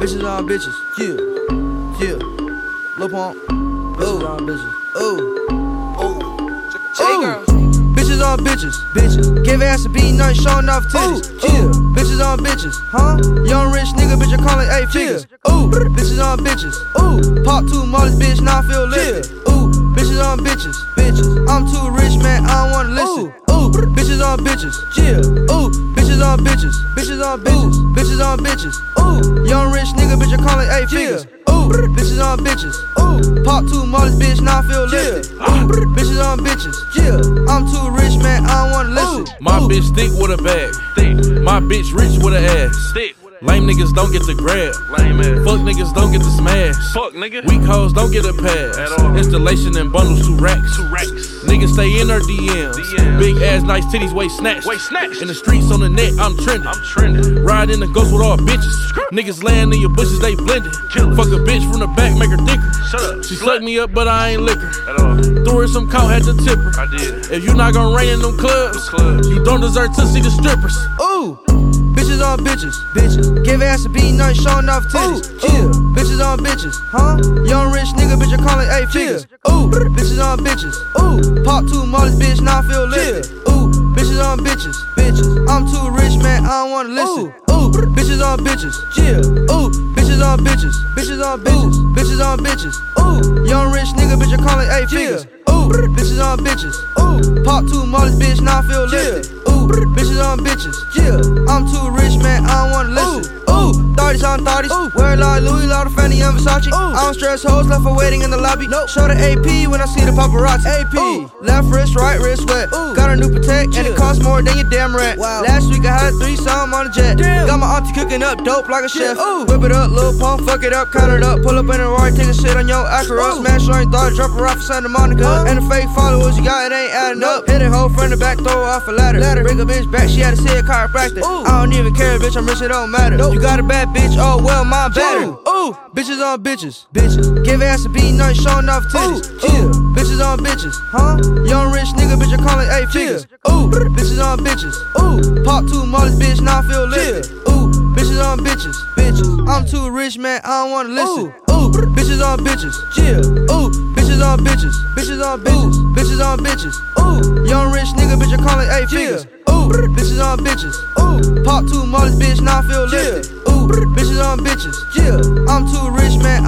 Bitches on bitches. Yeah. Yeah. Lil Pump. Bitches oh. on bitches. Ooh. Ooh. Ooh. Bitches on bitches. Bitches. Give ass a beat, nothing showing off oh. titties. Oh. Yeah. Bitches on bitches. Huh? Young rich nigga, bitch, I'm calling eight figures. Ooh. Bitches on bitches. Ooh. Pop two mollies, bitch, now I feel lifted. Ooh. Bitches on bitches. Bitches. I'm too rich, man, I don't wanna listen. Ooh. Bitches on bitches. Yeah. Ooh. Bitches on bitches. Bitches on bitches. Bitches on bitches. Ooh. Young rich nigga, bitch, I'm calling eight figures. Ooh. Bitches on bitches. Ooh. Pop two mollies, bitch, now I feel lifted. Ooh. Bitches on bitches. Yeah. I'm too rich, man, I don't wanna listen. My Ooh. bitch thick with a bag. Thick. My bitch rich with a ass. Thick. Lame niggas don't get the grab. Lame ass. Fuck niggas don't get the smash. Fuck, nigga. Weak hoes don't get a pass. At all. Installation and bundles, two racks. Two racks. Niggas stay in their DMs. DMs. Big ass, nice titties, waist snatched. Waist snatched. In the streets on the net, I'm trending. I'm trending. Ride in the ghost with all bitches. Niggas laying in your bushes, they blending. Killers. Fuck a bitch from the back, make her thicker. Shut up. She sucked me up, but I ain't liquor. At all. Threw her some cow, had to tip her. I did. If you not gonna rain in them clubs, Clubs. you don't deserve to see the strippers. Ooh. Bitches on bitches. Bitches. Give ass a beat, nothing showing off titties. Ooh, Yeah. Bitches on bitches. Huh? Young rich nigga, bitch, I'm calling eight figures. Ooh. Bitches on bitches. Ooh. Pop two mollies, bitch, now I feel lifted. Ooh. Bitches on bitches. Bitches. I'm too rich, man, I don't wanna listen. Ooh. Ooh. Bitches on bitches. Yeah. Ooh. Bitches on bitches. Bitches on bitches. Bitches on bitches. Ooh. Young rich nigga, bitch, I'm calling eight figures. Ooh. Bitches on bitches. Ooh. Pop two mollies, bitch, now I feel lifted. Ooh. Bitches on bitches. Yeah. I'm too rich, man, I don't wanna listen. Ooh. 30s on 30s. Ooh. Louis, of Fendi and Versace. Ooh. I don't stress hoes, left for waiting in the lobby. Nope. Show the AP when I see the paparazzi. AP. Ooh. Left wrist, right wrist wet. Ooh. Got a new Patek, and it costs more than your damn rent. Wow. Last week I had three some on the jet. Damn. Got my auntie cooking up dope like a chef. Ooh. Whip it up, Lil Pump, fuck it up, count it up. Pull up in a Roy, take a shit on your Acura. Smash on your daughter, drop her off for Santa Monica. And the fake followers you got, it ain't adding up. Hit it hoe from the back, throw off a ladder. ladder. Bring a bitch back, she had to see a chiropractor. Ooh. I don't even care, bitch, I'm rich, it don't matter. You got a bad bitch, oh well, mine better. Ooh. Bitches on bitches. Bitches. Give ass a beat, nothing showing off titties. Yeah. Bitches on bitches. Huh? Young rich nigga, bitch, I'm calling eight figures. Ooh. Bitches on bitches. Ooh. Pop two mollies, bitch, now I feel lifted. Ooh. Bitches on bitches. Bitches. I'm too rich, man, I don't wanna listen. Ooh. Bitches on bitches. Yeah. Ooh. Bitches on bitches. Bitches on bitches. Bitches on bitches. Ooh. Young rich nigga, bitch, I'm calling eight figures. Ooh. Bitches on bitches. Ooh. Pop two mollies, bitch, now I feel lifted. Ooh. Bitches on bitches. Yeah. I'm too rich, man,